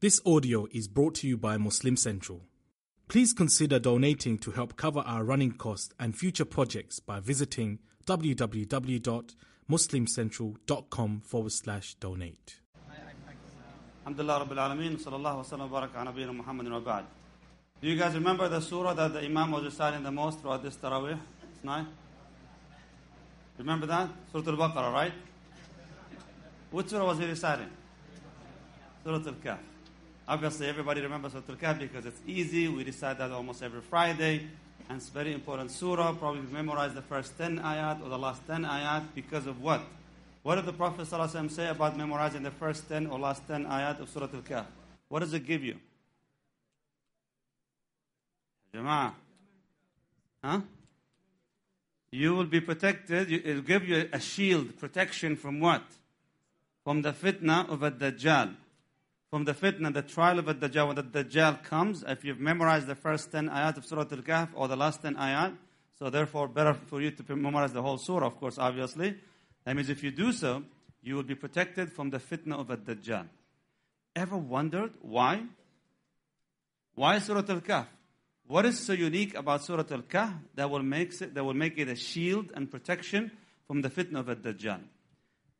This audio is brought to you by Muslim Central. Please consider donating to help cover our running costs and future projects by visiting www.muslimcentral.com forward slash donate. Alhamdulillah Rabbil Do you guys remember the surah that the Imam was reciting the most throughout this Tarawih tonight? Remember that? Surah Al-Baqarah, right? Which surah was he reciting? Surah Al-Kahf. Obviously, everybody remembers Surah Al-Kahf because it's easy. We recite that almost every Friday. And it's very important surah. Probably memorize the first 10 ayat or the last 10 ayat because of what? What did the Prophet ﷺ say about memorizing the first 10 or last 10 ayat of Surah Al-Kahf? What does it give you? Jama'ah. Huh? You will be protected. It will give you a shield, protection from what? From the fitna of a Dajjal. From the fitna, the trial of a Dajjal. When the Dajjal comes, if you've memorized the first 10 ayat of Surah Al-Kahf or the last 10 ayat, so therefore better for you to memorize the whole surah, of course, obviously. That means if you do so, you will be protected from the fitna of a Dajjal. Ever wondered why? Why Surah Al-Kahf? What is so unique about Surah Al-Kahf that will make it, that will make it a shield and protection from the fitna of a Dajjal?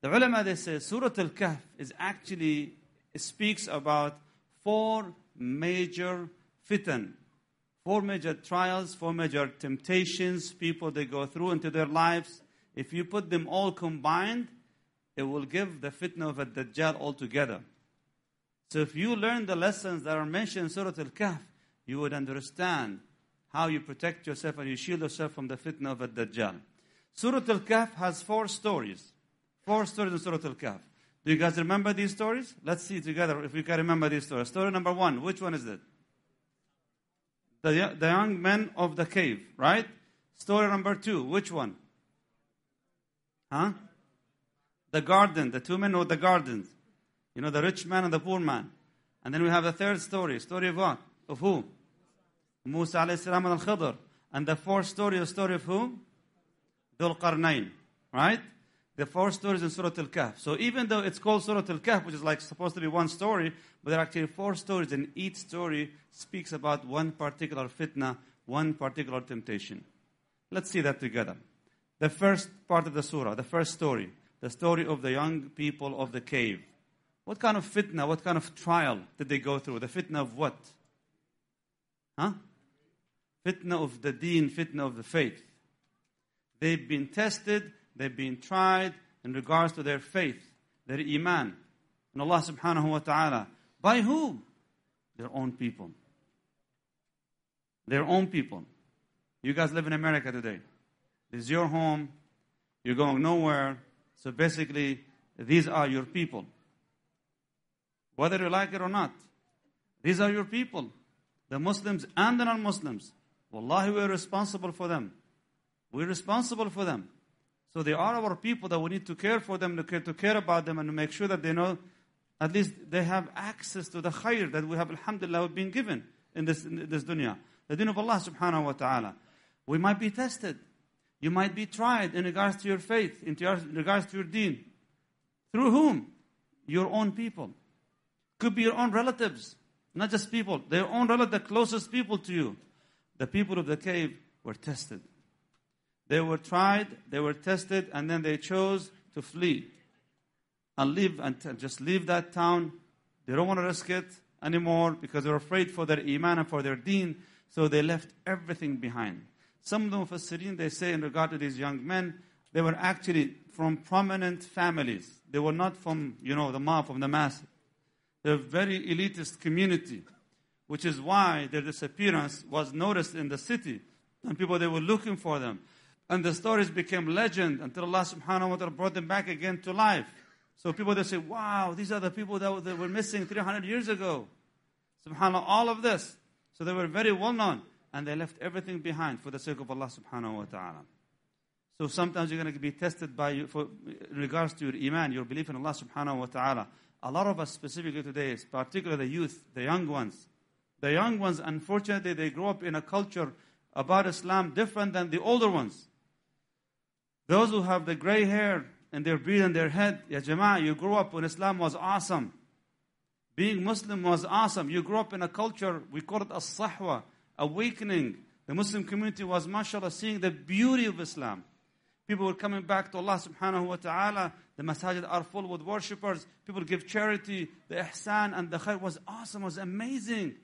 The ulama they say Surah Al-Kahf is actually speaks about four major fitan, four major trials, four major temptations people they go through into their lives. If you put them all combined, it will give the fitna of a Dajjal altogether. So if you learn the lessons that are mentioned in Surah Al-Kahf, you would understand how you protect yourself and you shield yourself from the fitna of a Dajjal. Surah Al-Kahf has four stories. Four stories in Surah Al-Kahf. Do you guys remember these stories? Let's see together if we can remember these stories. Story number one, which one is it? The, the young men of the cave, right? Story number two, which one? Huh? The garden, the two men of the gardens. You know, the rich man and the poor man. And then we have the third story. Story of what? Of who? Musa alayhi salam and al-Khidr. And the fourth story, the story of who? Dhul Qarnayn. Right? The four stories in Surah Al-Kahf. So even though it's called Surah Al-Kahf, which is like supposed to be one story, but there are actually four stories, and each story speaks about one particular fitna, one particular temptation. Let's see that together. The first part of the surah, the first story, the story of the young people of the cave. What kind of fitna, what kind of trial did they go through? The fitna of what? Huh? Fitna of the deen, fitna of the faith. They've been tested, they've been tried in regards to their faith, their iman. And Allah subhanahu wa ta'ala. By whom? Their own people. Their own people. You guys live in America today. This is your home. You're going nowhere. So basically, these are your people. Whether you like it or not, these are your people. The Muslims and the non-Muslims. Wallahi, we're responsible for them. We're responsible for them. So they are our people that we need to care for them, to care, to care about them, and to make sure that they know, at least they have access to the khair that we have, alhamdulillah, been given in this, in this dunya. The deen of Allah subhanahu wa ta'ala. We might be tested. You might be tried in regards to your faith, in regards to your deen. Through whom? Your own people. Could be your own relatives. Not just people. Their own relatives, the closest people to you. The people of the cave were tested. They were tried, they were tested, and then they chose to flee and leave and just leave that town. They don't want to risk it anymore because they're afraid for their iman and for their deen. So they left everything behind. Some of the Mufassirin, they say in regard to these young men, they were actually from prominent families. They were not from, you know, the mob, from the mass. They're a very elitist community, which is why their disappearance was noticed in the city. And people, they were looking for them. And the stories became legend until Allah subhanahu wa ta'ala brought them back again to life. So people, they say, wow, these are the people that, that were missing 300 years ago. Subhanallah, all of this. So they were very well known. And they left everything behind for the sake of Allah subhanahu wa ta'ala. So sometimes you're going to be tested by you for, in regards to your iman, your belief in Allah subhanahu wa ta'ala. A lot of us specifically today, particularly the youth, the young ones. The young ones, unfortunately, they grow up in a culture about Islam different than the older ones. Those who have the gray hair and their beard and their head, Ya Jama'ah, you grew up when Islam was awesome. Being Muslim was awesome. You grew up in a culture, we call it a sahwa, awakening. The Muslim community was, mashallah, seeing the beauty of Islam. People were coming back to Allah subhanahu wa ta'ala. The masajid are full with worshippers. People give charity. The ihsan and the khair was awesome, was amazing.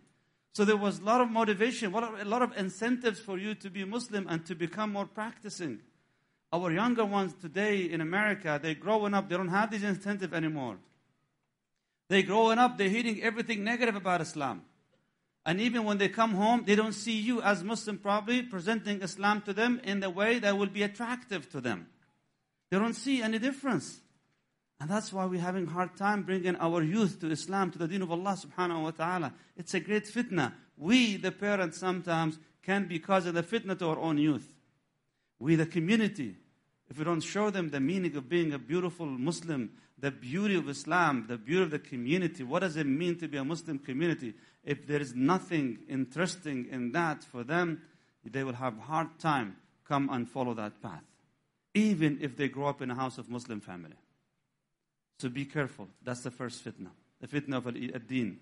So there was a lot of motivation, a lot of incentives for you to be Muslim and to become more practicing. Our younger ones today in America, they're growing up, they don't have this incentive anymore. They're growing up, they're hearing everything negative about Islam. And even when they come home, they don't see you as Muslim probably presenting Islam to them in the way that will be attractive to them. They don't see any difference. And that's why we're having a hard time bringing our youth to Islam, to the deen of Allah subhanahu wa ta'ala. It's a great fitna. We, the parents, sometimes can be causing the fitna to our own youth. We, the community, if we don't show them the meaning of being a beautiful Muslim, the beauty of Islam, the beauty of the community, what does it mean to be a Muslim community? If there is nothing interesting in that for them, they will have hard time come and follow that path. Even if they grow up in a house of Muslim family. So be careful. That's the first fitna. The fitna of ad-din.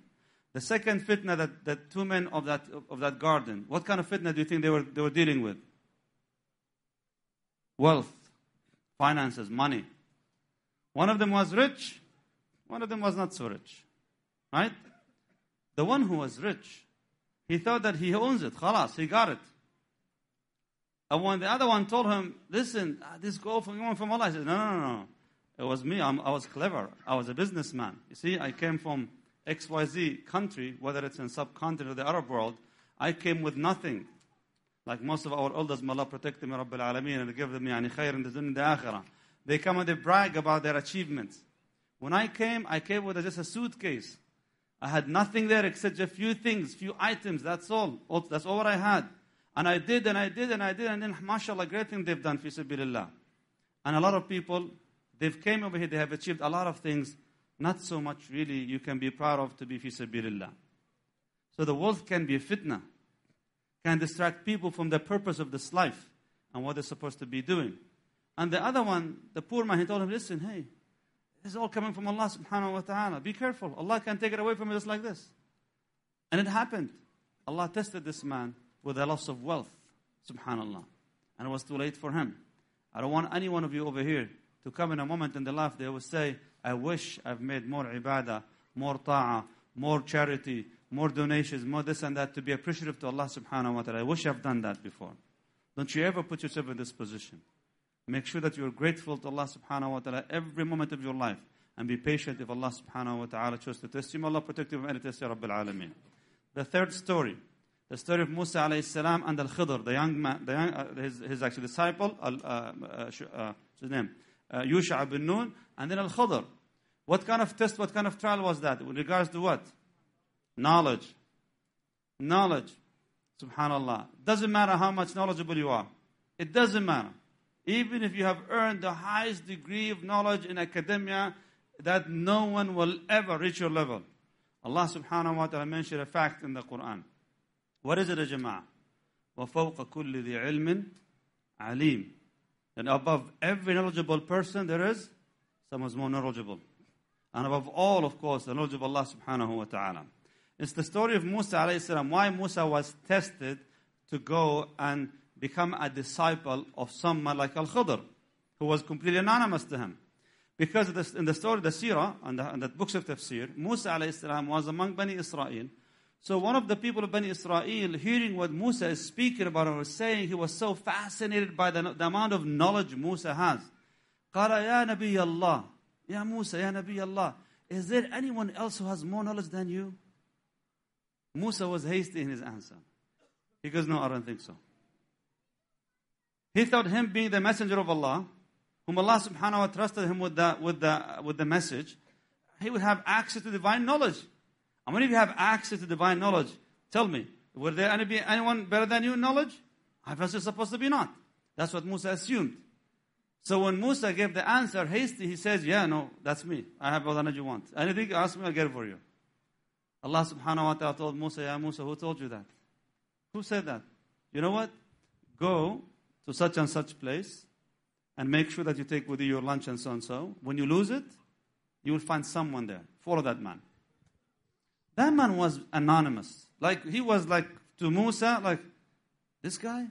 The second fitna that, that two men of that, of that garden, what kind of fitna do you think they were, they were dealing with? Wealth, finances, money. One of them was rich, one of them was not so rich. Right? The one who was rich, he thought that he owns it. Khalas, he got it. And when the other one told him, listen, uh, this gold from, you from Allah, he said, no, no, no, no. It was me. I'm, i was clever. I was a businessman. You see, I came from XYZ country, whether it's in subcontinent or the Arab world. I came with nothing. Like most of our elders, may Allah protect them, Rabbil Alameen, and give them yani, khair in the dunya and the akhirah. They come and they brag about their achievements. When I came, I came with just a suitcase. I had nothing there except a few things, few items. That's all. That's all I had. And I did, and I did, and I did, and then, mashallah, great thing they've done, fi sabilillah. And a lot of people, they've came over here, they have achieved a lot of things, not so much really you can be proud of to be fi sabilillah. So the wealth can be a fitna, can distract people from the purpose of this life and what they're supposed to be doing. And the other one, the poor man, he told him, listen, hey, this is all coming from Allah subhanahu wa ta'ala. Be careful. Allah can take it away from you just like this. And it happened. Allah tested this man with a loss of wealth. Subhanallah. And it was too late for him. I don't want any one of you over here to come in a moment in the life they will say, I wish I've made more ibadah, more ta'ah, more charity, more donations, more this and that to be appreciative to Allah subhanahu wa ta'ala. I wish I've done that before. Don't you ever put yourself in this position. Make sure that you're grateful to Allah subhanahu wa ta'ala every moment of your life. And be patient if Allah subhanahu wa ta'ala chose to test you. May Allah protect you from any test, Ya Rabbil Alameen. The third story. The story of Musa alayhi salam and Al-Khidr, the young man, the young, uh, his, his actually disciple, uh, uh, uh, his name, uh, Yusha bin Nun, and then Al-Khidr. What kind of test, what kind of trial was that? With regards to what? Knowledge. Knowledge. Subhanallah. Doesn't matter how much knowledgeable you are. It doesn't matter even if you have earned the highest degree of knowledge in academia, that no one will ever reach your level. Allah subhanahu wa ta'ala mentioned a fact in the Quran. What is it, a jama'ah? وَفَوْقَ كُلِّ ذِي عِلْمٍ عَلِيمٍ And above every knowledgeable person, there is someone who's more knowledgeable. And above all, of course, the knowledge of Allah subhanahu wa ta'ala. It's the story of Musa alayhi salam, why Musa was tested to go and become a disciple of someone like Al Khidr, who was completely anonymous to him. Because this, in the story, the Sirah, and the, and the books of Tafsir, Musa alayhi was among Bani Israel. So one of the people of Bani Israel, hearing what Musa is speaking about and was saying, he was so fascinated by the, the amount of knowledge Musa has. قال يا نبي الله Ya Musa, Ya Nabi Allah, is there anyone else who has more knowledge than you? Musa was hasty in his answer. He goes, No, I don't think so. He thought him being the messenger of Allah, whom Allah subhanahu wa ta'ala trusted him with the, with, the, with the message, he would have access to divine knowledge. How many of you have access to divine knowledge? Tell me, were there any, anyone better than you in knowledge? I was supposed to be not. That's what Musa assumed. So when Musa gave the answer hasty, he says, Yeah, no, that's me. I have all the knowledge you want. Anything you ask me, I'll get it for you. Allah subhanahu wa ta'ala told Musa, Yeah, Musa, who told you that? Who said that? You know what? Go to such and such place and make sure that you take with you your lunch and so and so. When you lose it, you will find someone there. Follow that man. That man was anonymous. Like he was like to Musa, like this guy.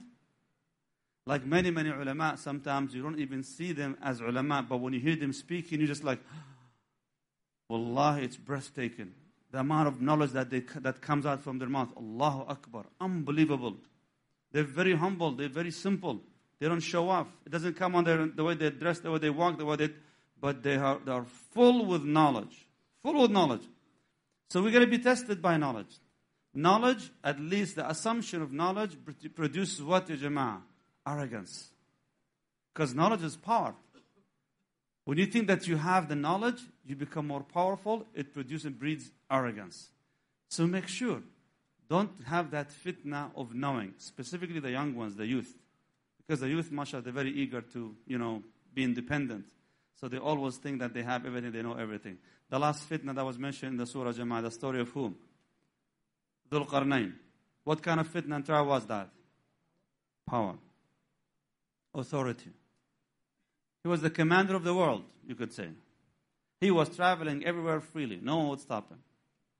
Like many, many ulama, sometimes you don't even see them as ulama, but when you hear them speaking, you're just like, Wallahi, it's breathtaking. The amount of knowledge that, they, that comes out from their mouth. Allahu Akbar. Unbelievable. They're very humble. They're very simple. They don't show off. It doesn't come on their, the way they dress, the way they walk, the way they, but they are, they are full with knowledge. Full with knowledge. So we're going to be tested by knowledge. Knowledge, at least the assumption of knowledge, produces what, jama'ah? Arrogance. Because knowledge is power. When you think that you have the knowledge, you become more powerful, it produces and breeds arrogance. So make sure, don't have that fitna of knowing, specifically the young ones, the youth. Because the youth, mashallah, they're very eager to, you know, be independent. So they always think that they have everything, they know everything. The last fitna that was mentioned in the Surah Jama'ah, the story of whom? Dhul Qarnayn. What kind of fitna and trial was that? Power. Authority. He was the commander of the world, you could say. He was traveling everywhere freely. No one would stop him.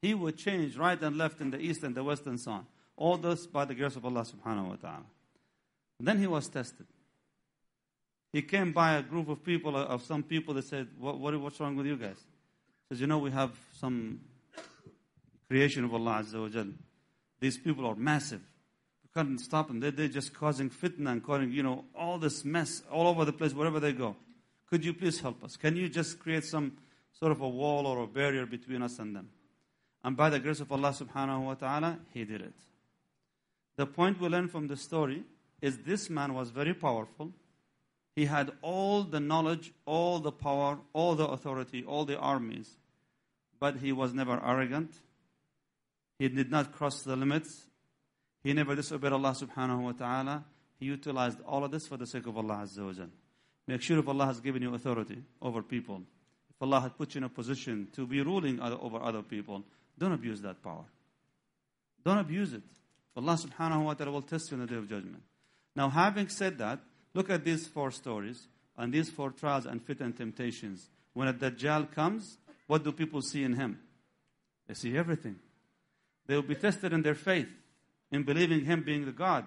He would change right and left in the east and the west and so on. All this by the grace of Allah subhanahu wa ta'ala. Then he was tested. He came by a group of people, of some people that said, what, what, what's wrong with you guys? He says, you know, we have some creation of Allah Azza wa Jal. These people are massive. Can't stop them. They're, they're just causing fitna and causing, you know, all this mess all over the place, wherever they go. Could you please help us? Can you just create some sort of a wall or a barrier between us and them? And by the grace of Allah subhanahu wa ta'ala, he did it. The point we learn from the story is this man was very powerful. He had all the knowledge, all the power, all the authority, all the armies. But he was never arrogant. He did not cross the limits. He never disobeyed Allah subhanahu wa ta'ala. He utilized all of this for the sake of Allah Azza wa Jal. Make sure if Allah has given you authority over people, if Allah has put you in a position to be ruling over other people, don't abuse that power. Don't abuse it. Allah subhanahu wa ta'ala will test you on the day of judgment. Now, having said that, look at these four stories and these four trials and fit and temptations. When a Dajjal comes, what do people see in him? They see everything. They will be tested in their faith, in believing him being the God.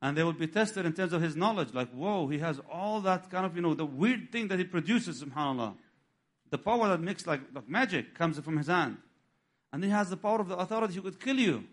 And they will be tested in terms of his knowledge. Like, whoa, he has all that kind of, you know, the weird thing that he produces, subhanAllah. The power that makes like, like magic comes from his hand. And he has the power of the authority he could kill you.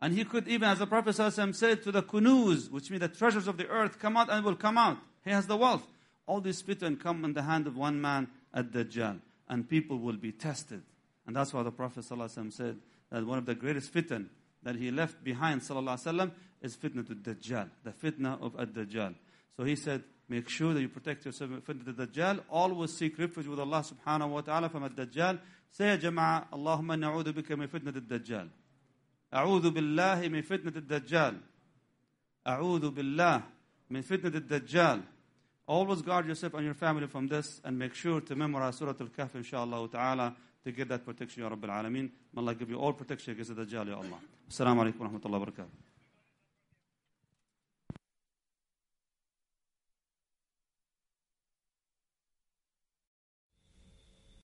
And he could even, as the Prophet ﷺ said, to the kunuz, which means the treasures of the earth, come out and will come out. He has the wealth. All these fitan come in the hand of one man at Dajjal. And people will be tested. And that's why the Prophet ﷺ said that one of the greatest fitan that he left behind ﷺ is fitna to Dajjal, the fitna of Ad-Dajjal. So he said, make sure that you protect yourself from fitna to Dajjal. Always seek refuge with Allah subhanahu wa ta'ala from Ad-Dajjal. Say, Jama'ah, Allahumma na'udhu bika min fitna Ad-Dajjal. أعوذ بالله من فتنة الدجال أعوذ بالله من فتنة الدجال Always guard yourself and your family from this and make sure to memorize Surah Al-Kahf inshallah ta'ala to get that protection Ya Rabbil Alameen. May Allah give you all protection against the Dajjal Ya Allah. Assalamu alaikum wa rahmatullahi wa barakatuh.